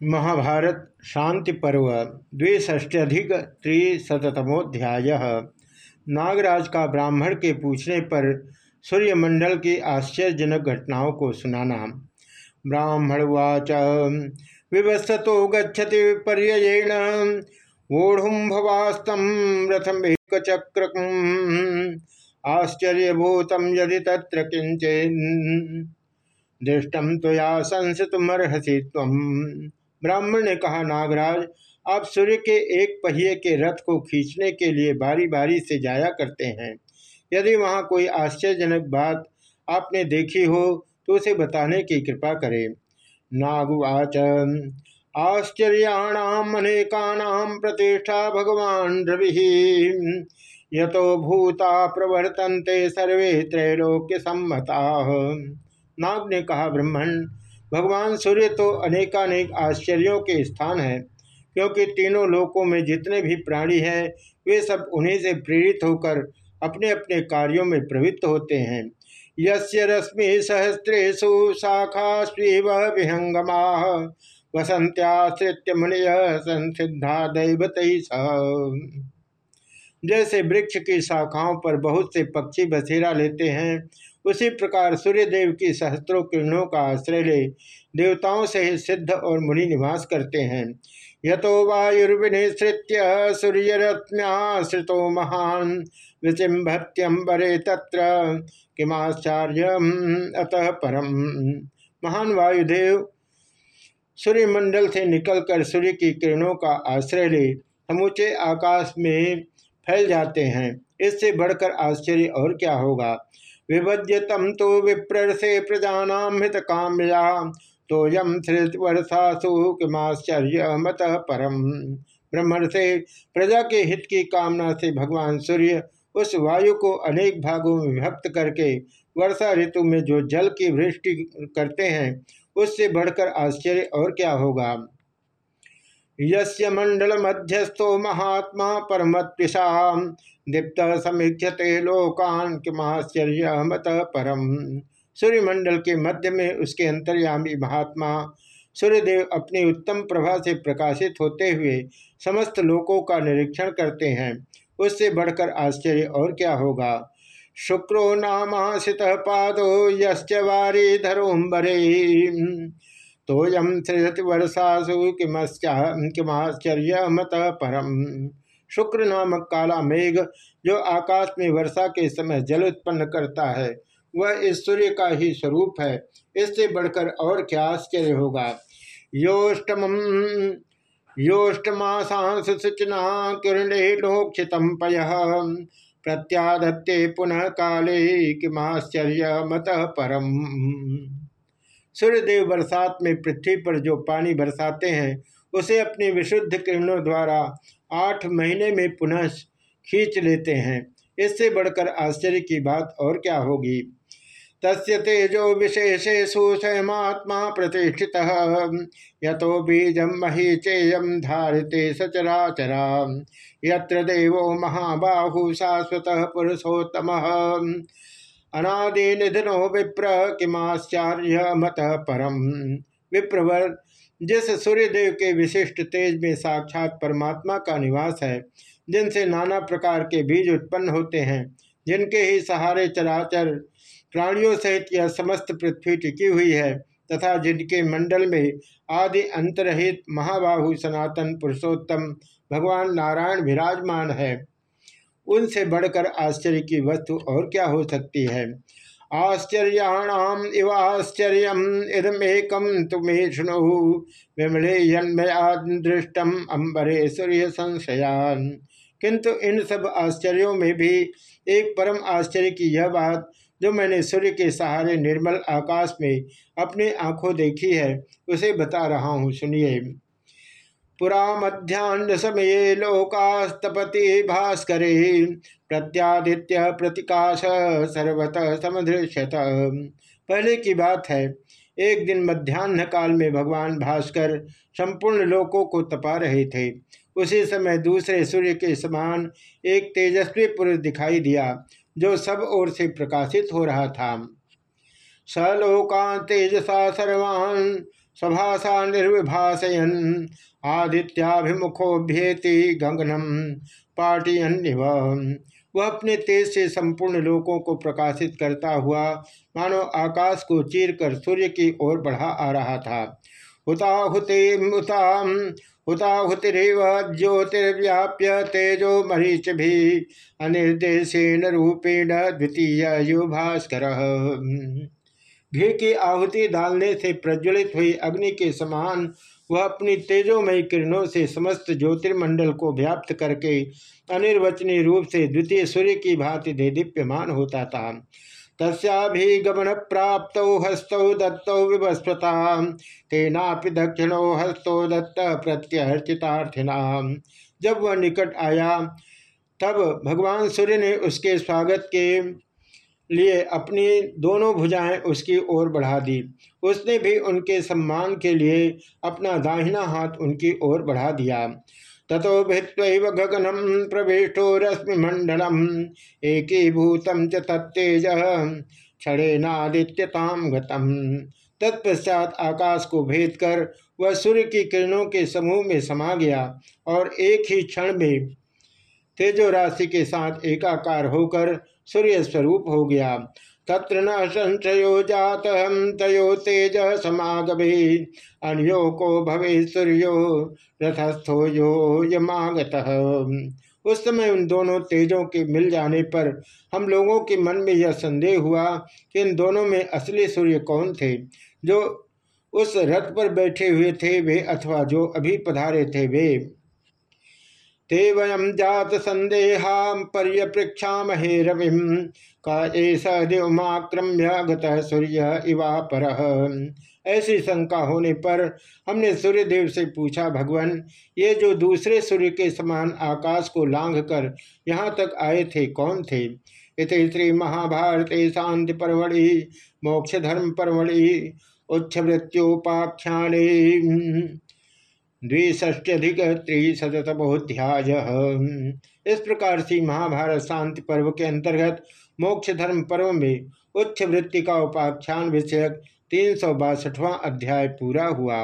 महाभारत शांति पर्व द्विष्ट्यधिक त्रिशतमोध्याय नागराज का ब्राह्मण के पूछने पर सूर्यमंडल की आश्चर्यजनक घटनाओं को सुनाना। ब्राह्मणवाच विवस्तो गच्छति पर्ययेण वोढ़ुम्भवास्तम रथम एक चक्र आश्चर्यभूतम यदि तत्र किंचन दृष्टम तो या संसितमर्हसी तम ब्राह्मण ने कहा, नागराज, आप सूर्य के एक पहिए के रथ को खींचने के लिए बारी बारी से जाया करते हैं। यदि वहाँ कोई आश्चर्यजनक बात आपने देखी हो तो उसे बताने की कृपा करें। नागुवाच आश्चर्याणाम अनेकानाम प्रतिष्ठा भगवान रवि। यतो भूता प्रवर्तन्ते सर्वे त्रैलोक्य सम्मता नाग ने कहा, ब्रह्मण भगवान सूर्य तो अनेकानेक आश्चर्यों के स्थान है, क्योंकि तीनों लोकों में जितने भी प्राणी हैं, वे सब उन्हीं से प्रेरित होकर अपने अपने कार्यों में प्रवृत्त होते हैं। यस्य रश्मि सहस्रेशु शाखा स्वीव विहंगमा वसंत्याश्रित्य मुनिय संसिद्धा दैवत जैसे वृक्ष की शाखाओं पर बहुत से पक्षी बसेरा लेते हैं उसी प्रकार सूर्यदेव की सहस्त्रों किरणों का आश्रय ले देवताओं से ही सिद्ध और मुनि निवास करते हैं। यतो वायुर्विनिश्रित्य सूर्यरश्म्याश्रितो महान विचिम्भत्यम्बरे तत्र किमाश्चर्य अतः परम। महान वायुदेव सूर्यमंडल से निकलकर सूर्य की किरणों का आश्रय ले समूचे आकाश में फैल जाते हैं। इससे बढ़कर आश्चर्य और क्या होगा? विभज्यतम तो विप्र से प्रजानाम हित काम्या तो यम वर्षासु किमाश्चर्य मत परम। ब्रह्मण से प्रजा के हित की कामना से भगवान सूर्य उस वायु को अनेक भागों में विभक्त करके वर्षा ऋतु में जो जल की वृष्टि करते हैं, उससे बढ़कर आश्चर्य और क्या होगा? यस्य मंडल मध्यस्थो महात्मा परमत्षा दीप्त समीक्षते लोकान किमाश्चर्य मत परम। सूर्यमंडल के मध्य में उसके अंतर्यामी महात्मा सूर्यदेव अपनी उत्तम प्रभा से प्रकाशित होते हुए समस्त लोकों का निरीक्षण करते हैं। उससे बढ़कर आश्चर्य और क्या होगा? शुक्रो नामाशित पादो यश्च वारी धरोम्बरे तोयम सृजति वर्षासु किमाश्चर्य मत परम। शुक्र नामक काला मेघ जो आकाश में वर्षा के समय जल उत्पन्न करता है, वह इस सूर्य का ही स्वरूप है। इससे बढ़कर और क्या आश्चर्य होगा। योष्टम, योष्टमासांस किरणे लोक्षितम पय। प्रत्यादत्ते पुनः काले किमाश्चर्य मत परम। सूर्यदेव बरसात में पृथ्वी पर जो पानी बरसाते हैं, उसे अपनी विशुद्ध किरणों द्वारा आठ महीने में पुनः खींच लेते हैं। इससे बढ़कर आश्चर्य की बात और क्या होगी? तस्य तेजो विशेषेशु स्वयमात्मा प्रतिष्ठित, यतो बीजम मही चेयम धारिते सचराचरा। यत्र देवो महाबाहु शाश्वत पुरुषोत्तम। अनादि निधनो विप्र किमाश्चर्य मत परम। विप्रवर, जिस सूर्यदेव के विशिष्ट तेज में साक्षात परमात्मा का निवास है, जिनसे नाना प्रकार के बीज उत्पन्न होते हैं, जिनके ही सहारे चराचर प्राणियों सहित यह समस्त पृथ्वी टिकी हुई है, तथा जिनके मंडल में आदि अंतरहित महाबाहु सनातन पुरुषोत्तम भगवान नारायण विराजमान है। उनसे बढ़कर आश्चर्य की वस्तु और क्या हो सकती है? आश्चर्याणाम इवाश्चर्य इदमेकम तुम्हें शुणु। विमले यन्मया दृष्टम अम्बरे सूर्य संशयान। किंतु इन सब आश्चर्यों में भी एक परम आश्चर्य की यह बात जो मैंने सूर्य के सहारे निर्मल आकाश में अपनी आँखों देखी है, उसे बता रहा हूँ, सुनिए। पुरा मध्यान्ह समय लोकास्तपति भास्कर प्रत्यादित्य प्रतिकाश सर्वतः समदृश्यत। पहले की बात है, एक दिन मध्यान्ह काल में भगवान भास्कर संपूर्ण लोकों को तपा रहे थे। उसी समय दूसरे सूर्य के समान एक तेजस्वी पुरुष दिखाई दिया, जो सब ओर से प्रकाशित हो रहा था। सलोका तेजसा सर्वान् सभाषा निर्विभाषयन आदित्याभिमुखोभ्येति गगनम पाटियन्निव वह अपने तेज से संपूर्ण लोकों को प्रकाशित करता हुआ, मानो आकाश को चीर कर सूर्य की ओर बढ़ा आ रहा था। हुताहुति हुताहुतिरव ज्योतिर्व्याप्य तेजो मरीच भी, अनिर्देशन रूपेण द्वितीय यो भास्कर घी की आहुति डालने से प्रज्वलित हुई अग्नि के समान, वह अपनी तेजोमयी किरणों से समस्त ज्योतिर्मंडल को व्याप्त करके अनिर्वचनीय रूप से द्वितीय सूर्य की भांति दे दीप्यमान होता था। तस्भिगमन प्राप्त हस्तौ दत्तौ विवस्वता, तेनापि दक्षिणो हस्तो दत्त प्रत्यर्चितार्थिना। जब वह निकट आया, तब भगवान सूर्य ने उसके स्वागत के लिए अपनी दोनों भुजाएँ उसकी ओर बढ़ा दी। उसने भी उनके सम्मान के लिए अपना दाहिना हाथ उनकी ओर बढ़ा दिया। ततो भित्व गगनम प्रविष्टो मंडलम एकीभूतम च तत्तेज क्षणेनादित्यताम गतम। तत्पश्चात आकाश को भेद कर वह सूर्य की किरणों के समूह में समा गया और एक ही क्षण में तेजो राशि के साथ एकाकार होकर सूर्य स्वरूप हो गया। तत्र न संशयो जात हम तयो तेज समागभि अन्यो को भवे सूर्यो, रथस्थो यो यमागत। उस समय उन दोनों तेजों के मिल जाने पर हम लोगों के मन में यह संदेह हुआ कि इन दोनों में असली सूर्य कौन थे? जो उस रथ पर बैठे हुए थे वे अथवा जो अभी पधारे थे वे। ते वयम जात संदेहा पर्यप्रेक्षा महे रवि। का ऐसा देवमाक्रम्य गत सूर्य इवा पर। ऐसी शंका होने पर हमने सूर्य देव से पूछा, भगवान, ये जो दूसरे सूर्य के समान आकाश को लांघ कर यहाँ तक आए थे, कौन थे? इत श्री महाभारत शांति परवड़ी मोक्ष धर्म परवड़ी उच्छवृत्योपाख्या द्विष्ट्यधिक त्रिशतमोध्याय इस प्रकार से महाभारत शांति पर्व के अंतर्गत मोक्ष धर्म पर्व में उच्च वृत्ति का उपाख्यान विषयक तीन सौ बासठवां अध्याय पूरा हुआ।